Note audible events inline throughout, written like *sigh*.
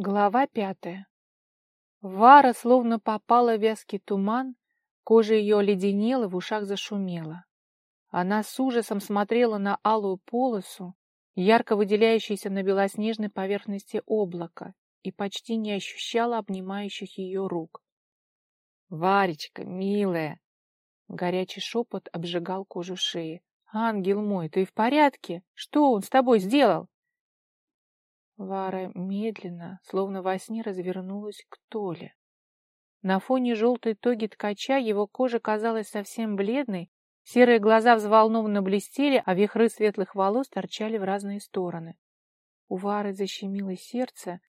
Глава пятая. Вара словно попала в вязкий туман, кожа ее оледенела, в ушах зашумела. Она с ужасом смотрела на алую полосу, ярко выделяющуюся на белоснежной поверхности облака, и почти не ощущала обнимающих ее рук. «Варечка, милая!» Горячий шепот обжигал кожу шеи. «Ангел мой, ты в порядке? Что он с тобой сделал?» Вара медленно, словно во сне, развернулась к Толе. На фоне желтой тоги ткача его кожа казалась совсем бледной, серые глаза взволнованно блестели, а вихры светлых волос торчали в разные стороны. У Вары защемило сердце,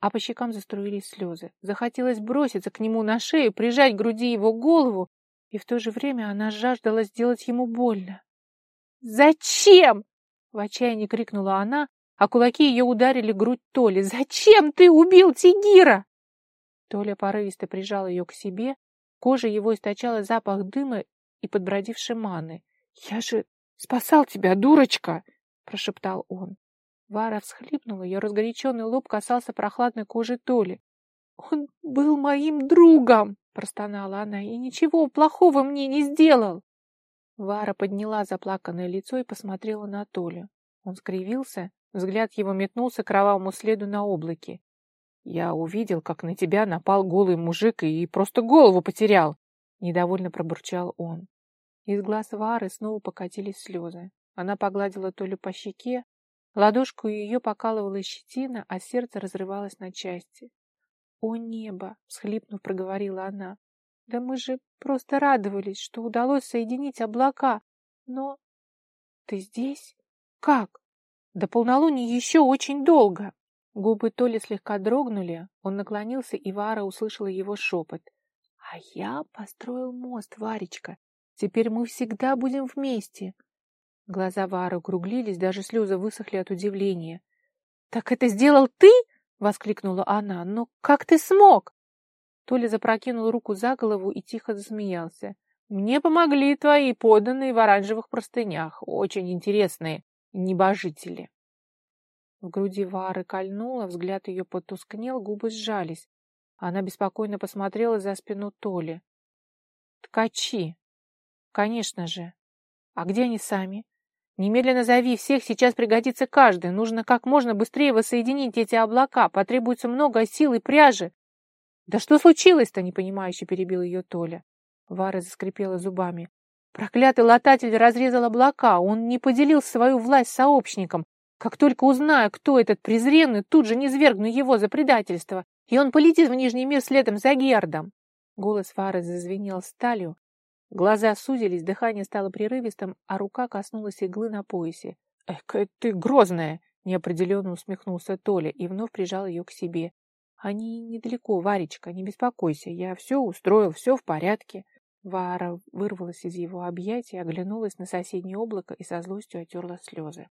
а по щекам заструились слезы. Захотелось броситься к нему на шею, прижать к груди его голову, и в то же время она жаждала сделать ему больно. «Зачем?» — в отчаянии крикнула она, а кулаки ее ударили грудь Толи. «Зачем ты убил Тигира?» Толя порывисто прижал ее к себе, кожа его источала запах дыма и подбродившей маны. «Я же спасал тебя, дурочка!» — прошептал он. Вара всхлипнула, ее разгоряченный лоб касался прохладной кожи Толи. «Он был моим другом!» — простонала она, — «и ничего плохого мне не сделал!» Вара подняла заплаканное лицо и посмотрела на Толю. Он скривился, Взгляд его метнулся к кровавому следу на облаке. «Я увидел, как на тебя напал голый мужик и просто голову потерял!» Недовольно пробурчал он. Из глаз Вары снова покатились слезы. Она погладила Толю по щеке, ладошку ее покалывала щетина, а сердце разрывалось на части. «О небо!» — всхлипнув, проговорила она. «Да мы же просто радовались, что удалось соединить облака. Но ты здесь? Как?» До полнолуния еще очень долго. Губы Толи слегка дрогнули, он наклонился, и Вара услышала его шепот. А я построил мост, Варечка. Теперь мы всегда будем вместе. Глаза Вары округлились, даже слезы высохли от удивления. «Так это сделал ты?» — воскликнула она. «Но как ты смог?» Толя запрокинул руку за голову и тихо засмеялся. «Мне помогли твои поданные в оранжевых простынях, очень интересные небожители. В груди Вары кольнуло, взгляд ее потускнел, губы сжались. Она беспокойно посмотрела за спину Толи. «Ткачи! Конечно же! А где они сами? Немедленно зови всех, сейчас пригодится каждый. Нужно как можно быстрее воссоединить эти облака. Потребуется много сил и пряжи. Да что случилось-то, непонимающе перебил ее Толя. Вара заскрипела зубами. Проклятый лататель разрезал облака, он не поделил свою власть с сообщником. Как только узнаю, кто этот презренный, тут же низвергну его за предательство, и он полетит в Нижний мир следом за Гердом. Голос Фары зазвенел сталью, глаза сузились, дыхание стало прерывистым, а рука коснулась иглы на поясе. «Эх, ты грозная!» — неопределенно усмехнулся Толя и вновь прижал ее к себе. «Они недалеко, Варечка, не беспокойся, я все устроил, все в порядке». Вара вырвалась из его объятий, оглянулась на соседнее облако и со злостью отерла слезы.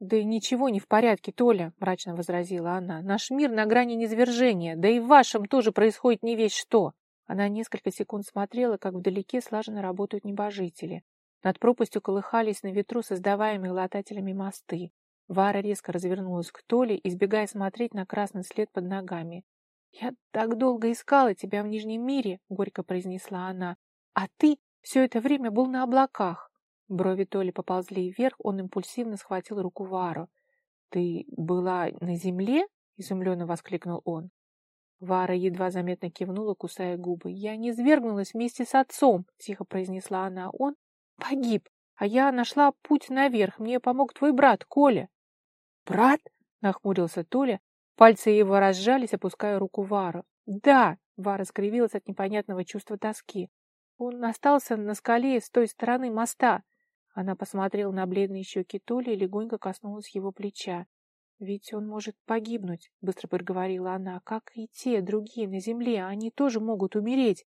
«Да ничего не в порядке, Толя», — мрачно возразила она. «Наш мир на грани низвержения, да и в вашем тоже происходит не весь что». Она несколько секунд смотрела, как вдалеке слаженно работают небожители. Над пропастью колыхались на ветру создаваемые латателями мосты. Вара резко развернулась к Толе, избегая смотреть на красный след под ногами. «Я так долго искала тебя в Нижнем мире», — горько произнесла она. А ты все это время был на облаках. Брови Толи поползли вверх, он импульсивно схватил руку Вару. «Ты была на земле?» — изумленно воскликнул он. Вара едва заметно кивнула, кусая губы. «Я не свергнулась вместе с отцом», — тихо произнесла она. «Он погиб, а я нашла путь наверх. Мне помог твой брат, Коля». «Брат?» — нахмурился Толя. Пальцы его разжались, опуская руку Вару. «Да!» — Вара скривилась от непонятного чувства тоски. Он остался на скале с той стороны моста. Она посмотрела на бледные щеки Толи и легонько коснулась его плеча. «Ведь он может погибнуть», — быстро проговорила она, — «как и те другие на земле, они тоже могут умереть,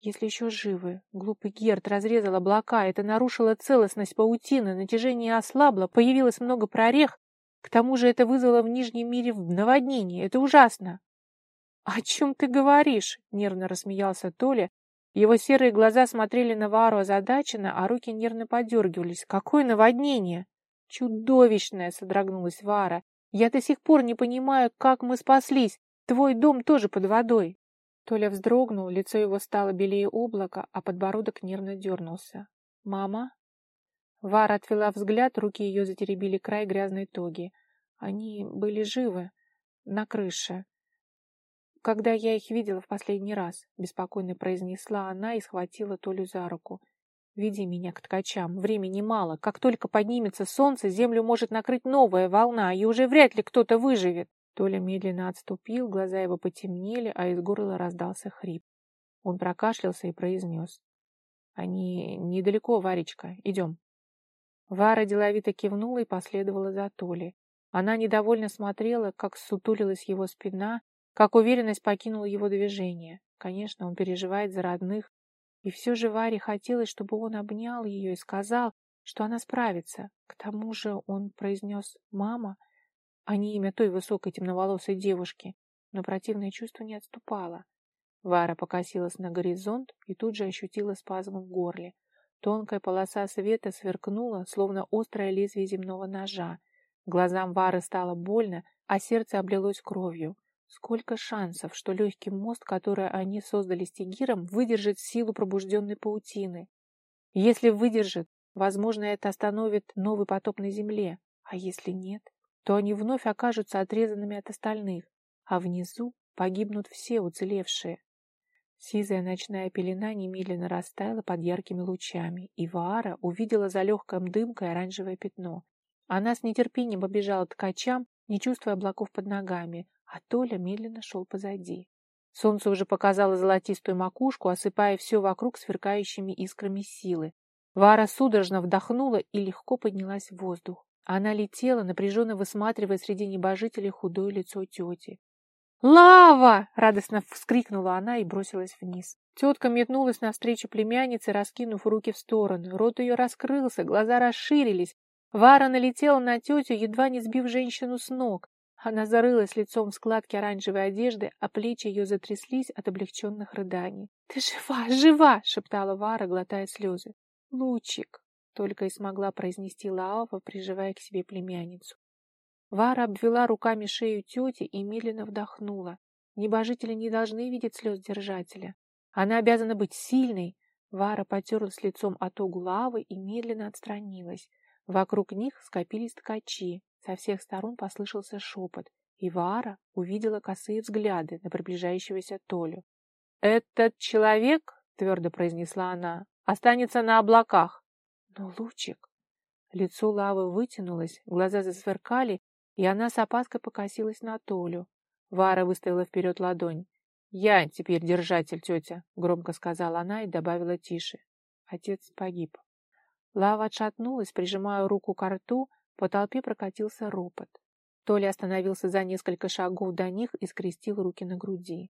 если еще живы». Глупый Герд разрезал облака, это нарушило целостность паутины, натяжение ослабло, появилось много прорех, к тому же это вызвало в Нижнем мире наводнение, это ужасно. «О чем ты говоришь?» — нервно рассмеялся Толя, его серые глаза смотрели на Вару озадаченно, а руки нервно подергивались. Какое наводнение! Чудовищное! — содрогнулась Вара. Я до сих пор не понимаю, как мы спаслись. Твой дом тоже под водой. Толя вздрогнул, лицо его стало белее облака, а подбородок нервно дернулся. «Мама?» Вара отвела взгляд, руки ее затеребили край грязной тоги. Они были живы, на крыше. Когда я их видела в последний раз, беспокойно произнесла она и схватила Толю за руку. Веди меня к ткачам, времени мало. Как только поднимется солнце, землю может накрыть новая волна, и уже вряд ли кто-то выживет. Толя медленно отступил, глаза его потемнели, а из горла раздался хрип. Он прокашлялся и произнес. «Они недалеко, Варечка. Идем». Вара деловито кивнула и последовала за Толей. Она недовольно смотрела, как сутулилась его спина, как уверенность покинула его движение. Конечно, он переживает за родных, и все же Варе хотелось, чтобы он обнял ее и сказал, что она справится. К тому же он произнес «мама», а не имя той высокой темноволосой девушки, но противное чувство не отступало. Вара покосилась на горизонт и тут же ощутила спазм в горле. Тонкая полоса света сверкнула, словно острое лезвие земного ножа. Глазам Вары стало больно, а сердце облилось кровью. Сколько шансов, что легкий мост, который они создали с Тигиром, выдержит силу пробужденной паутины. Если выдержит, возможно, это остановит новый потоп на земле, а если нет? то они вновь окажутся отрезанными от остальных, а внизу погибнут все уцелевшие. Сизая ночная пелена немедленно растаяла под яркими лучами, и Ваара увидела за легком дымкой оранжевое пятно. Она с нетерпением побежала ткачам, не чувствуя облаков под ногами, а Толя медленно шел позади. Солнце уже показало золотистую макушку, осыпая все вокруг сверкающими искрами силы. Вара судорожно вдохнула и легко поднялась в воздух. Она летела, напряженно высматривая среди небожителей худое лицо тети. «Лава!» — радостно вскрикнула она и бросилась вниз. Тетка метнулась навстречу племяннице, раскинув руки в стороны. Рот ее раскрылся, глаза расширились. Вара налетела на тетю, едва не сбив женщину с ног. Она зарылась лицом в складки оранжевой одежды, а плечи ее затряслись от облегченных рыданий. «Ты жива, жива!» — шептала Вара, глотая слезы. «Лучик!» только и смогла произнести Лаава, приживая к себе племянницу. Вара обвела руками шею тети и медленно вдохнула. Небожители не должны видеть слез держателя. Она обязана быть сильной. Вара потерлась лицом от огу лавы и медленно отстранилась. Вокруг них скопились ткачи. Со всех сторон послышался шепот, и Вара увидела косые взгляды на приближающегося Толю. «Этот человек, — твердо произнесла она, — останется на облаках. Но лучик... Лицо лавы вытянулось, глаза засверкали, и она с опаской покосилась на Толю. Вара выставила вперед ладонь. «Я теперь держатель, тетя», — громко сказала она и добавила тише. Отец погиб. Лава отшатнулась, прижимая руку к рту, по толпе прокатился ропот. Толя остановился за несколько шагов до них и скрестил руки на груди.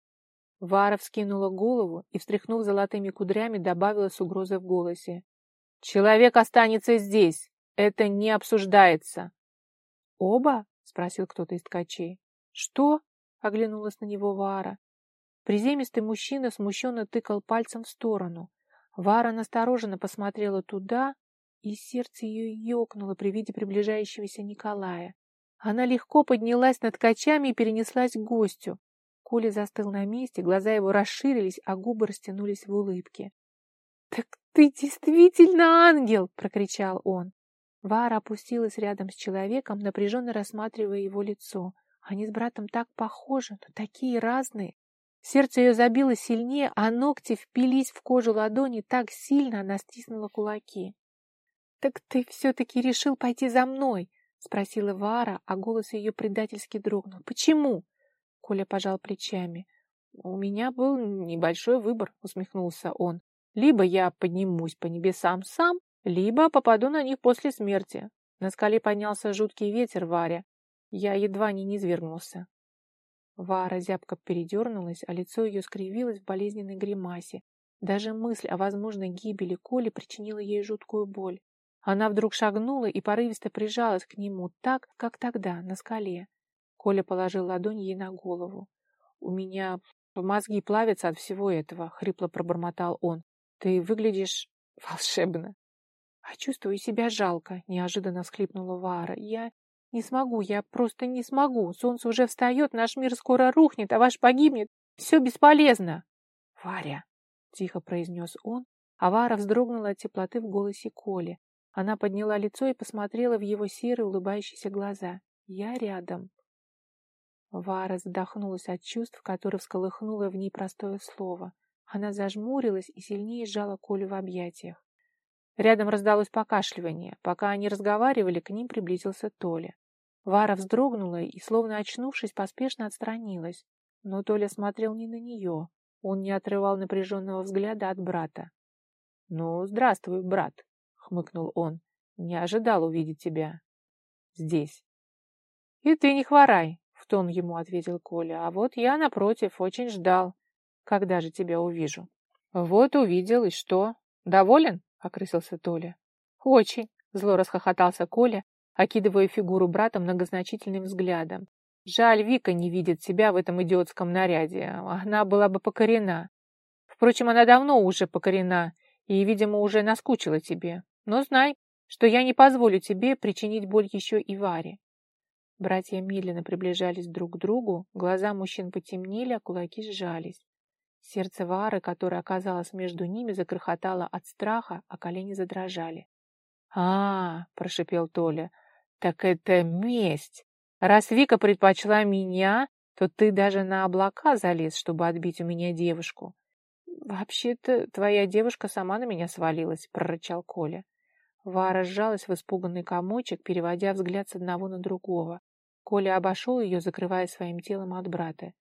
Вара вскинула голову и, встряхнув золотыми кудрями, добавила с угрозой в голосе. Человек останется здесь. Это не обсуждается. Оба? Спросил кто-то из ткачей. Что? Оглянулась на него Вара. Приземистый мужчина смущенно тыкал пальцем в сторону. Вара настороженно посмотрела туда, и сердце ее ёкнуло при виде приближающегося Николая. Она легко поднялась над ткачами и перенеслась к гостю. Коля застыл на месте, глаза его расширились, а губы растянулись в улыбке. «Так ты действительно ангел!» — прокричал он. Вара опустилась рядом с человеком, напряженно рассматривая его лицо. Они с братом так похожи, но такие разные. Сердце ее забило сильнее, а ногти впились в кожу ладони так сильно, она стиснула кулаки. «Так ты все-таки решил пойти за мной?» — спросила Вара, а голос ее предательски дрогнул. «Почему?» — Коля пожал плечами. «У меня был небольшой выбор», — усмехнулся он. Либо я поднимусь по небесам сам, либо попаду на них после смерти. На скале поднялся жуткий ветер Варя. Я едва не низвергнулся. Вара зябко передернулась, а лицо ее скривилось в болезненной гримасе. Даже мысль о возможной гибели Коли причинила ей жуткую боль. Она вдруг шагнула и порывисто прижалась к нему, так, как тогда, на скале. Коля положил ладонь ей на голову. «У меня мозги плавятся от всего этого», — хрипло пробормотал он. Ты выглядишь *laughs* волшебно. А чувствую себя жалко, неожиданно всхлипнула Вара. Я Не смогу, я просто не смогу. Солнце уже встает, наш мир скоро рухнет, а ваш погибнет. Все бесполезно. Варя, тихо произнес он, а Вара вздрогнула от теплоты в голосе Коли. Она подняла лицо и посмотрела в его серые улыбающиеся глаза. Я рядом. Вара задохнулась от чувств, которые всколыхнуло в ней простое слово. Она зажмурилась и сильнее сжала Колю в объятиях. Рядом раздалось покашливание. Пока они разговаривали, к ним приблизился Толя. Вара вздрогнула и, словно очнувшись, поспешно отстранилась. Но Толя смотрел не на нее. Он не отрывал напряженного взгляда от брата. — Ну, здравствуй, брат, — хмыкнул он. — Не ожидал увидеть тебя здесь. — И ты не хворай, — в тон ему ответил Коля. — А вот я, напротив, очень ждал. Когда же тебя увижу? — Вот увидел, и что? Доволен? — окрысился Толя. «Очень!» — зло расхохотался Коля, окидывая фигуру брата многозначительным взглядом. «Жаль, Вика не видит себя в этом идиотском наряде. Она была бы покорена. Впрочем, она давно уже покорена и, видимо, уже наскучила тебе. Но знай, что я не позволю тебе причинить боль еще и Варе». Братья медленно приближались друг к другу, глаза мужчин потемнели, а кулаки сжались. Сердце Вары, которое оказалось между ними, закрохотало от страха, а колени задрожали. а, -а, -а прошипел Толя, — так это месть! Раз Вика предпочла меня, то ты даже на облака залез, чтобы отбить у меня девушку. «Вообще-то твоя девушка сама на меня свалилась», — прорычал Коля. Вара сжалась в испуганный комочек, переводя взгляд с одного на другого. Коля обошел ее, закрывая своим телом от брата.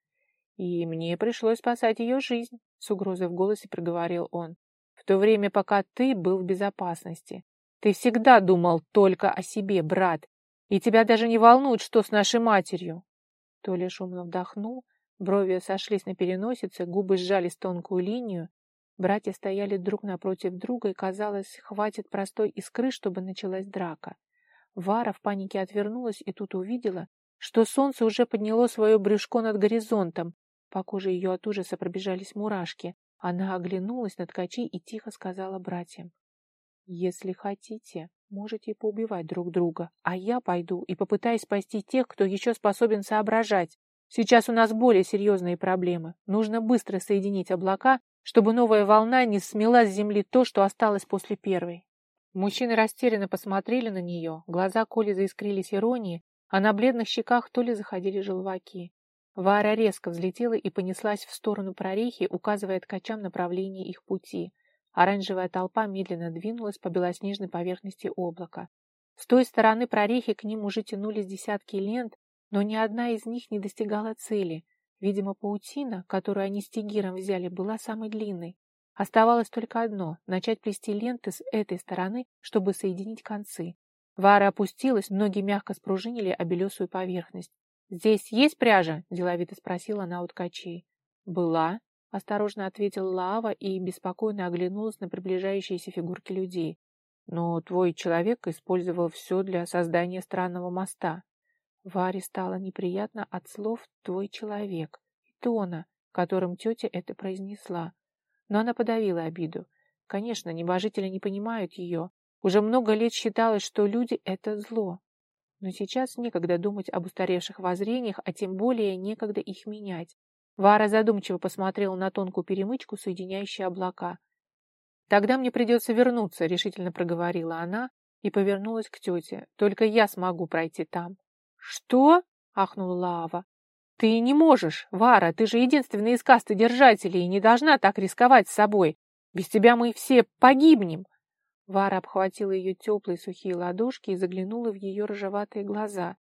И мне пришлось спасать ее жизнь, с угрозой в голосе проговорил он. В то время, пока ты был в безопасности. Ты всегда думал только о себе, брат, и тебя даже не волнует, что с нашей матерью. Толя шумно вдохнул, брови сошлись на переносице, губы сжались тонкую линию. Братья стояли друг напротив друга, и, казалось, хватит простой искры, чтобы началась драка. Вара в панике отвернулась и тут увидела, что солнце уже подняло свое брюшко над горизонтом, по коже ее от ужаса пробежались мурашки. Она оглянулась на ткачей и тихо сказала братьям. «Если хотите, можете поубивать друг друга, а я пойду и попытаюсь спасти тех, кто еще способен соображать. Сейчас у нас более серьезные проблемы. Нужно быстро соединить облака, чтобы новая волна не смела с земли то, что осталось после первой». Мужчины растерянно посмотрели на нее, глаза Коли заискрились иронией, а на бледных щеках то ли заходили желваки. Вара резко взлетела и понеслась в сторону прорехи, указывая ткачам направление их пути. Оранжевая толпа медленно двинулась по белоснежной поверхности облака. С той стороны прорехи к ним уже тянулись десятки лент, но ни одна из них не достигала цели. Видимо, паутина, которую они с Тигиром взяли, была самой длинной. Оставалось только одно — начать плести ленты с этой стороны, чтобы соединить концы. Вара опустилась, ноги мягко спружинили о поверхность. «Здесь есть пряжа?» – деловито спросила она у ткачей. «Была», – осторожно ответила Лава и беспокойно оглянулась на приближающиеся фигурки людей. «Но твой человек использовал все для создания странного моста». Варе стало неприятно от слов «твой человек» и тона, которым тетя это произнесла. Но она подавила обиду. Конечно, небожители не понимают ее. Уже много лет считалось, что люди — это зло. Но сейчас некогда думать об устаревших воззрениях, а тем более некогда их менять. Вара задумчиво посмотрела на тонкую перемычку, соединяющую облака. «Тогда мне придется вернуться», — решительно проговорила она и повернулась к тете. «Только я смогу пройти там». «Что?» — ахнула Лава. «Ты не можешь, Вара, ты же единственный из касты держателей и не должна так рисковать с собой. Без тебя мы все погибнем». Вара обхватила ее теплые сухие ладошки и заглянула в ее рыжеватые глаза.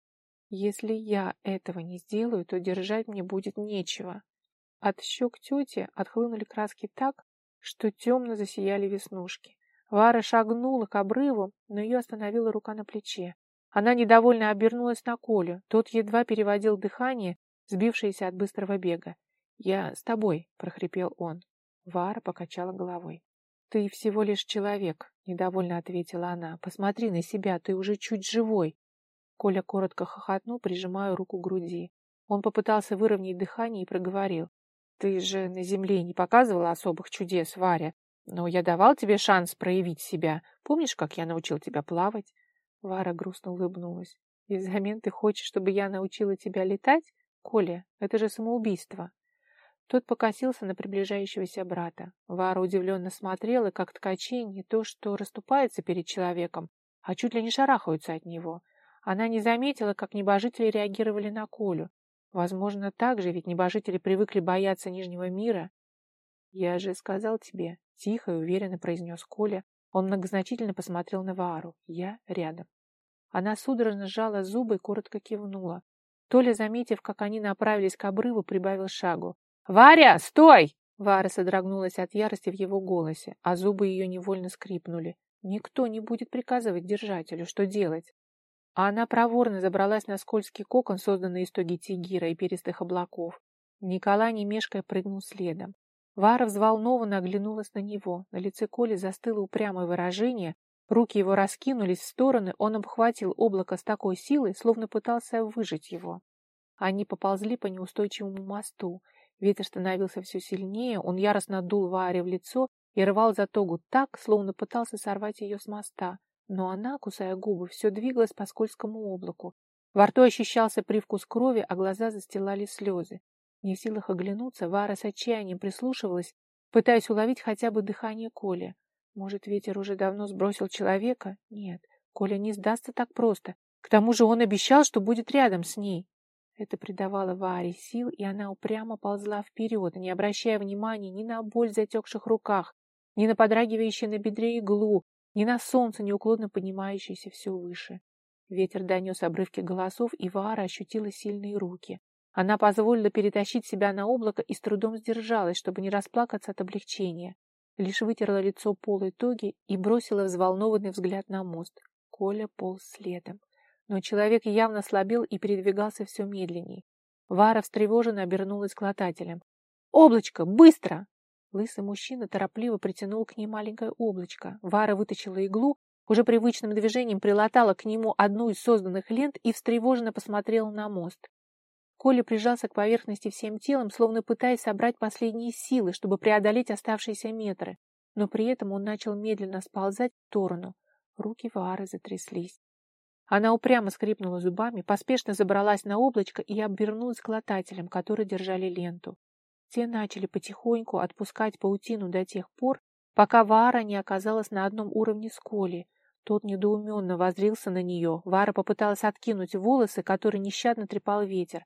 «Если я этого не сделаю, то держать мне будет нечего». От щек тети отхлынули краски так, что темно засияли веснушки. Вара шагнула к обрыву, но ее остановила рука на плече. Она недовольно обернулась на Колю. Тот едва переводил дыхание, сбившееся от быстрого бега. «Я с тобой», — прохрипел он. Вара покачала головой. «Ты всего лишь человек», — недовольно ответила она. «Посмотри на себя, ты уже чуть живой». Коля коротко хохотнул, прижимая руку к груди. Он попытался выровнять дыхание и проговорил. «Ты же на земле не показывала особых чудес, Варя, но я давал тебе шанс проявить себя. Помнишь, как я научил тебя плавать?» Вара грустно улыбнулась. И взамен ты хочешь, чтобы я научила тебя летать? Коля, это же самоубийство. Тот покосился на приближающегося брата. Вара удивленно смотрела, как ткачи не то что расступаются перед человеком, а чуть ли не шарахаются от него. Она не заметила, как небожители реагировали на Колю. Возможно, так же, ведь небожители привыкли бояться Нижнего мира. «Я же сказал тебе», — тихо и уверенно произнес Коля. Он многозначительно посмотрел на Ваару. «Я рядом». Она судорожно сжала зубы и коротко кивнула. Толя, заметив, как они направились к обрыву, прибавил шагу. «Варя, стой!» Вара содрогнулась от ярости в его голосе, а зубы ее невольно скрипнули. Никто не будет приказывать держателю, что делать. А она проворно забралась на скользкий кокон, созданный из тоги тигира и перистых облаков. Николай, не мешкая, прыгнул следом. Вара взволнованно оглянулась на него. На лице Коли застыло упрямое выражение, руки его раскинулись в стороны, он обхватил облако с такой силой, словно пытался выжить его. Они поползли по неустойчивому мосту. Ветер становился все сильнее, он яростно дул Варе в лицо и рвал за тогу так, словно пытался сорвать ее с моста. Но она, кусая губы, все двигалась по скользкому облаку. Во рту ощущался привкус крови, а глаза застилали слезы. Не в силах оглянуться, Вара с отчаянием прислушивалась, пытаясь уловить хотя бы дыхание Коли. Может, ветер уже давно сбросил человека? Нет, Коля не сдастся так просто. К тому же он обещал, что будет рядом с ней. Это придавало Варе сил, и она упрямо ползла вперед, не обращая внимания ни на боль в затекших руках, ни на подрагивающее на бедре иглу, ни на солнце, неуклонно поднимающееся все выше. Ветер донес обрывки голосов, и Ваара ощутила сильные руки. Она позволила перетащить себя на облако и с трудом сдержалась, чтобы не расплакаться от облегчения. Лишь вытерла лицо полой тоги и бросила взволнованный взгляд на мост. Коля полз следом но человек явно слабел и передвигался все медленнее. Вара встревоженно обернулась к латателям. «Облачко! Быстро!» Лысый мужчина торопливо притянул к ней маленькое облачко. Вара вытащила иглу, уже привычным движением прилатала к нему одну из созданных лент и встревоженно посмотрела на мост. Коля прижался к поверхности всем телом, словно пытаясь собрать последние силы, чтобы преодолеть оставшиеся метры, но при этом он начал медленно сползать в сторону. Руки Вары затряслись. Она упрямо скрипнула зубами, поспешно забралась на облачко и обвернулась к латателям, которые держали ленту. Те начали потихоньку отпускать паутину до тех пор, пока Вара не оказалась на одном уровне с Коли. Тот недоуменно воззрился на нее. Вара попыталась откинуть волосы, которые нещадно трепал ветер.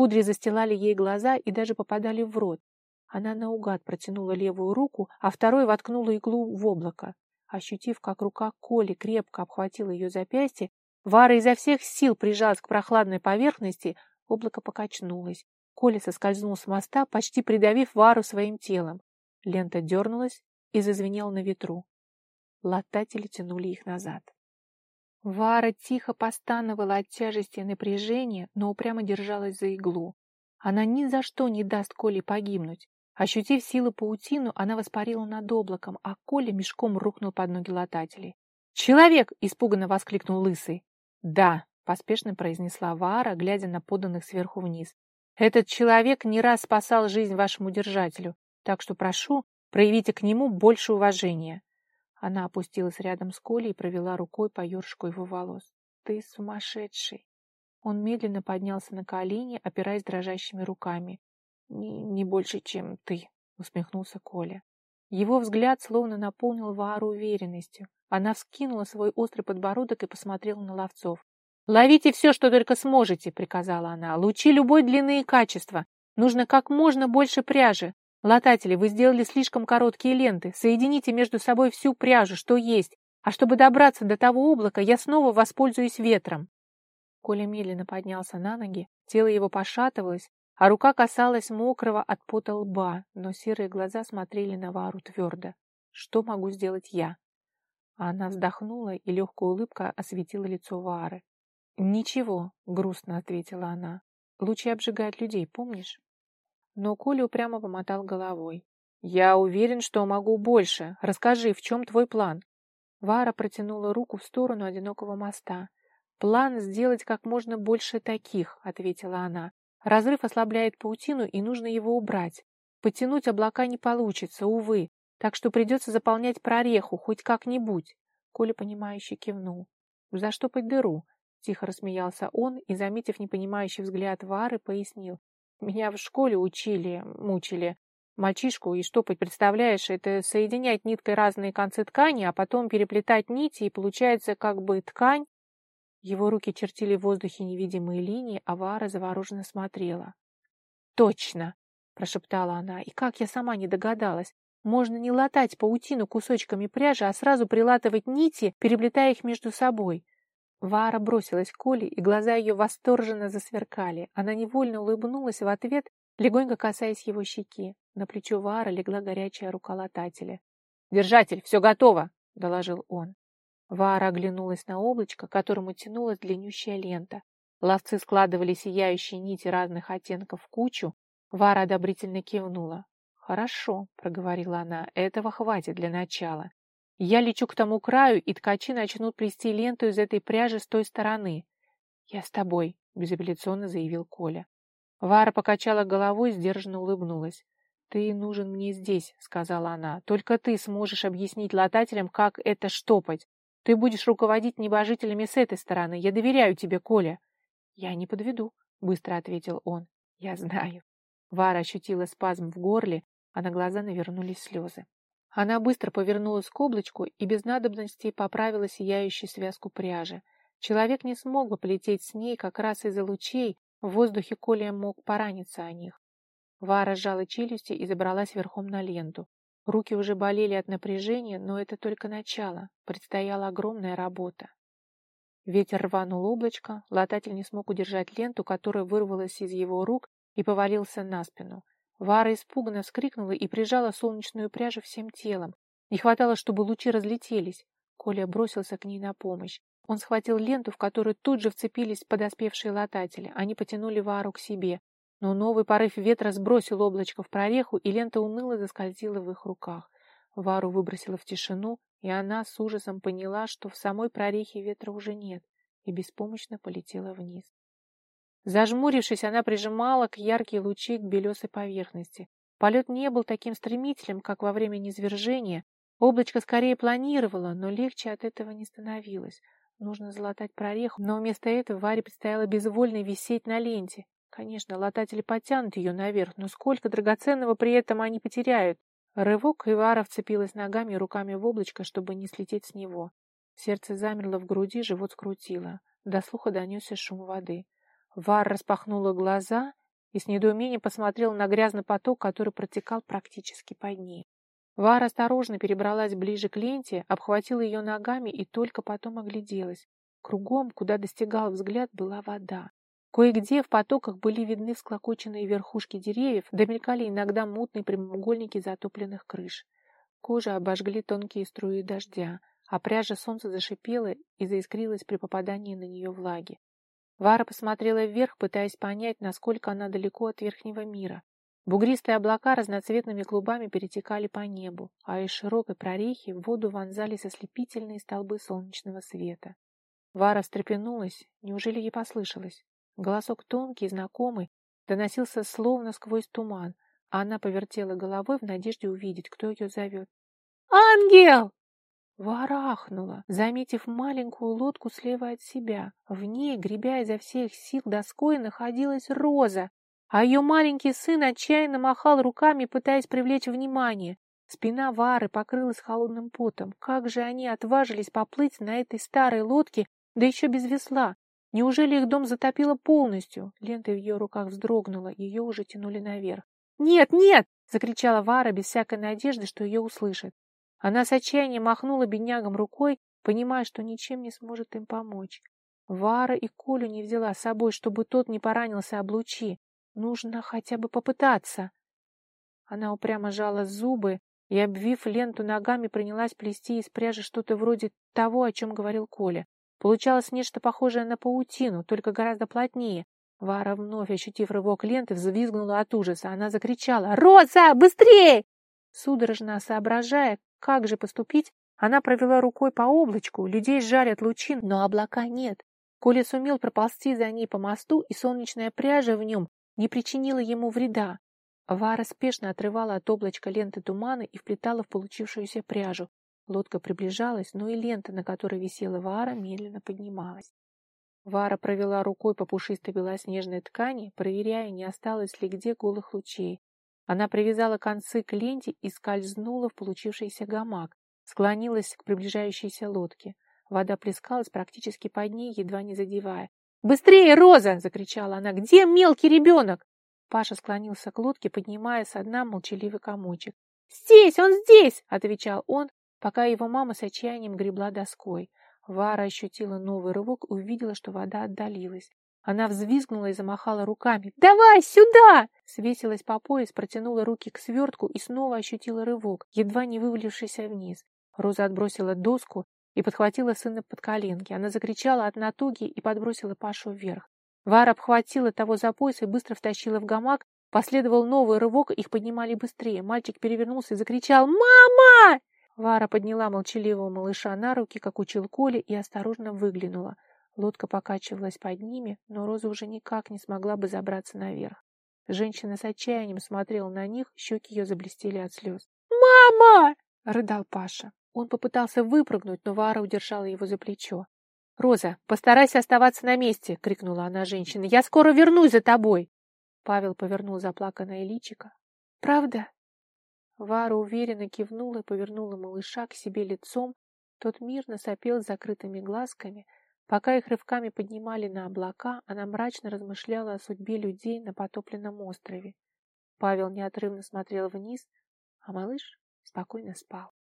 Кудри застилали ей глаза и даже попадали в рот. Она наугад протянула левую руку, а второй воткнула иглу в облако. Ощутив, как рука Коли крепко обхватила ее запястье, Вара изо всех сил прижалась к прохладной поверхности, облако покачнулось. Коля соскользнул с моста, почти придавив Вару своим телом. Лента дернулась и зазвенела на ветру. Лататели тянули их назад. Вара тихо постановала от тяжести и напряжения, но упрямо держалась за иглу. Она ни за что не даст Коле погибнуть. Ощутив силу паутину, она воспарила над облаком, а Коля мешком рухнул под ноги латателей. «Человек!» — испуганно воскликнул Лысый. «Да», — поспешно произнесла Вара, глядя на поданных сверху вниз. «Этот человек не раз спасал жизнь вашему держателю, так что прошу, проявите к нему больше уважения». Она опустилась рядом с Колей и провела рукой по ёршику его волос. «Ты сумасшедший!» Он медленно поднялся на колени, опираясь дрожащими руками. «Не, больше, чем ты», — усмехнулся Коля. Его взгляд словно наполнил Вару уверенностью. Она вскинула свой острый подбородок и посмотрела на ловцов. «Ловите все, что только сможете», — приказала она. «Лучи любой длины и качества. Нужно как можно больше пряжи. Лататели, вы сделали слишком короткие ленты. Соедините между собой всю пряжу, что есть. А чтобы добраться до того облака, я снова воспользуюсь ветром». Коля медленно поднялся на ноги, тело его пошатывалось, а рука касалась мокрого от пота лба, но серые глаза смотрели на Вару твердо. «Что могу сделать я?» Она вздохнула, и легкая улыбка осветила лицо Вары. «Ничего», — грустно ответила она. «Лучи обжигают людей, помнишь?» Но Коля упрямо помотал головой. «Я уверен, что могу больше. Расскажи, в чем твой план?» Вара протянула руку в сторону одинокого моста. «План сделать как можно больше таких», — ответила она. «Разрыв ослабляет паутину, и нужно его убрать. Потянуть облака не получится, увы. Так что придется заполнять прореху, хоть как-нибудь. Коля, понимающе кивнул. Заштопать дыру. Тихо рассмеялся он и, заметив непонимающий взгляд Вары, пояснил. Меня в школе учили, мучили. Мальчишку и штопать, представляешь, это соединять ниткой разные концы ткани, а потом переплетать нити, и получается как бы ткань. Его руки чертили в воздухе невидимые линии, а Вара завороженно смотрела. «Точно!» — прошептала она. «И как я сама не догадалась! Можно не латать паутину кусочками пряжи, а сразу прилатывать нити, переплетая их между собой. Вара бросилась к Коле, и глаза ее восторженно засверкали. Она невольно улыбнулась в ответ, легонько касаясь его щеки. На плечо Вара легла горячая рука латателя. «Держатель, все готово!» — доложил он. Вара оглянулась на облачко, к которому тянулась длиннющая лента. Ловцы складывали сияющие нити разных оттенков в кучу. Вара одобрительно кивнула. «Хорошо», — проговорила она, — «этого хватит для начала. Я лечу к тому краю, и ткачи начнут плести ленту из этой пряжи с той стороны. «Я с тобой», — безапелляционно заявил Коля. Вара покачала головой, сдержанно улыбнулась. «Ты нужен мне здесь», — сказала она. «Только ты сможешь объяснить латателям, как это штопать. Ты будешь руководить небожителями с этой стороны. Я доверяю тебе, Коля». «Я не подведу», — быстро ответил он. «Я знаю». Вара ощутила спазм в горле, а на глаза навернулись слезы. Она быстро повернулась к облачку и без надобности поправила сияющую связку пряжи. Человек не смог бы полететь с ней как раз из-за лучей, в воздухе Коля мог пораниться о них. Вара сжала челюсти и забралась верхом на ленту. Руки уже болели от напряжения, но это только начало. Предстояла огромная работа. Ветер рванул облачко, лататель не смог удержать ленту, которая вырвалась из его рук и повалился на спину. Вара испуганно вскрикнула и прижала солнечную пряжу всем телом. Не хватало, чтобы лучи разлетелись. Коля бросился к ней на помощь. Он схватил ленту, в которую тут же вцепились подоспевшие лататели. Они потянули Вару к себе. Но новый порыв ветра сбросил облачко в прореху, и лента уныло заскользила в их руках. Вару выбросила в тишину, и она с ужасом поняла, что в самой прорехе ветра уже нет, и беспомощно полетела вниз. Зажмурившись, она прижимала к яркие лучи к белесой поверхности. Полет не был таким стремительным, как во время низвержения. Облачко скорее планировало, но легче от этого не становилось. Нужно залатать прореху, но вместо этого Варе предстояло безвольно висеть на ленте. Конечно, лататели потянут ее наверх, но сколько драгоценного при этом они потеряют? Рывок, и Вара вцепилась ногами и руками в облачко, чтобы не слететь с него. Сердце замерло в груди, живот скрутило. До слуха донесся шум воды. Вар распахнула глаза и с недоумением посмотрела на грязный поток, который протекал практически под ней. Вара осторожно перебралась ближе к ленте, обхватила ее ногами и только потом огляделась. Кругом, куда достигал взгляд, была вода. Кое-где в потоках были видны всклокоченные верхушки деревьев, домелькали иногда мутные прямоугольники затопленных крыш. Кожа обожгли тонкие струи дождя, а пряжа солнца зашипела и заискрилась при попадании на нее влаги. Вара посмотрела вверх, пытаясь понять, насколько она далеко от верхнего мира. Бугристые облака разноцветными клубами перетекали по небу, а из широкой прорехи в воду вонзались ослепительные столбы солнечного света. Вара встрепенулась. Неужели ей послышалось? Голосок тонкий, знакомый, доносился словно сквозь туман, а она повертела головой в надежде увидеть, кто ее зовет. «Ангел!» Варахнула, заметив маленькую лодку слева от себя. В ней, гребя изо всех сил доской, находилась Роза, а ее маленький сын отчаянно махал руками, пытаясь привлечь внимание. Спина Вары покрылась холодным потом. Как же они отважились поплыть на этой старой лодке, да еще без весла? Неужели их дом затопило полностью? Лента в ее руках вздрогнула, ее уже тянули наверх. «Нет, нет!» — закричала Вара без всякой надежды, что ее услышат. Она с отчаянием махнула беднягам рукой, понимая, что ничем не сможет им помочь. Вара и Колю не взяла с собой, чтобы тот не поранился об лучи. Нужно хотя бы попытаться. Она упрямо жала зубы и, обвив ленту ногами, принялась плести из пряжи что-то вроде того, о чем говорил Коля. Получалось нечто похожее на паутину, только гораздо плотнее. Вара, вновь ощутив рывок ленты, взвизгнула от ужаса. Она закричала «Роза, быстрее!» Судорожно соображая, как же поступить, она провела рукой по облачку, людей жарят лучин, но облака нет. Коля сумел проползти за ней по мосту, и солнечная пряжа в нем не причинила ему вреда. Вара спешно отрывала от облачка ленты тумана и вплетала в получившуюся пряжу. Лодка приближалась, но и лента, на которой висела Вара, медленно поднималась. Вара провела рукой по пушистой белоснежной ткани, проверяя, не осталось ли где голых лучей. Она привязала концы к ленте и скользнула в получившийся гамак, склонилась к приближающейся лодке. Вода плескалась практически под ней, едва не задевая. «Быстрее, Роза!» — закричала она. «Где мелкий ребенок?» Паша склонился к лодке, поднимая со дна молчаливый комочек. «Здесь! Он здесь!» — отвечал он, пока его мама с отчаянием гребла доской. Вара ощутила новый рывок и увидела, что вода отдалилась. Она взвизгнула и замахала руками. «Давай, сюда!» Свесилась по пояс, протянула руки к свертку и снова ощутила рывок, едва не вывалившийся вниз. Роза отбросила доску и подхватила сына под коленки. Она закричала от натуги и подбросила Пашу вверх. Вара обхватила того за пояс и быстро втащила в гамак. Последовал новый рывок, их поднимали быстрее. Мальчик перевернулся и закричал «Мама!». Вара подняла молчаливого малыша на руки, как учил Коля, и осторожно выглянула. Лодка покачивалась под ними, но Роза уже никак не смогла бы забраться наверх. Женщина с отчаянием смотрела на них, щеки ее заблестели от слез. «Мама!» — рыдал Паша. Он попытался выпрыгнуть, но Вара удержала его за плечо. «Роза, постарайся оставаться на месте!» — крикнула она женщине. «Я скоро вернусь за тобой!» Павел повернул заплаканное личико. «Правда?» Вара уверенно кивнула и повернула малыша к себе лицом. Тот мирно сопел с закрытыми глазками. Пока их рывками поднимали на облака, она мрачно размышляла о судьбе людей на потопленном острове. Павел неотрывно смотрел вниз, а малыш спокойно спал.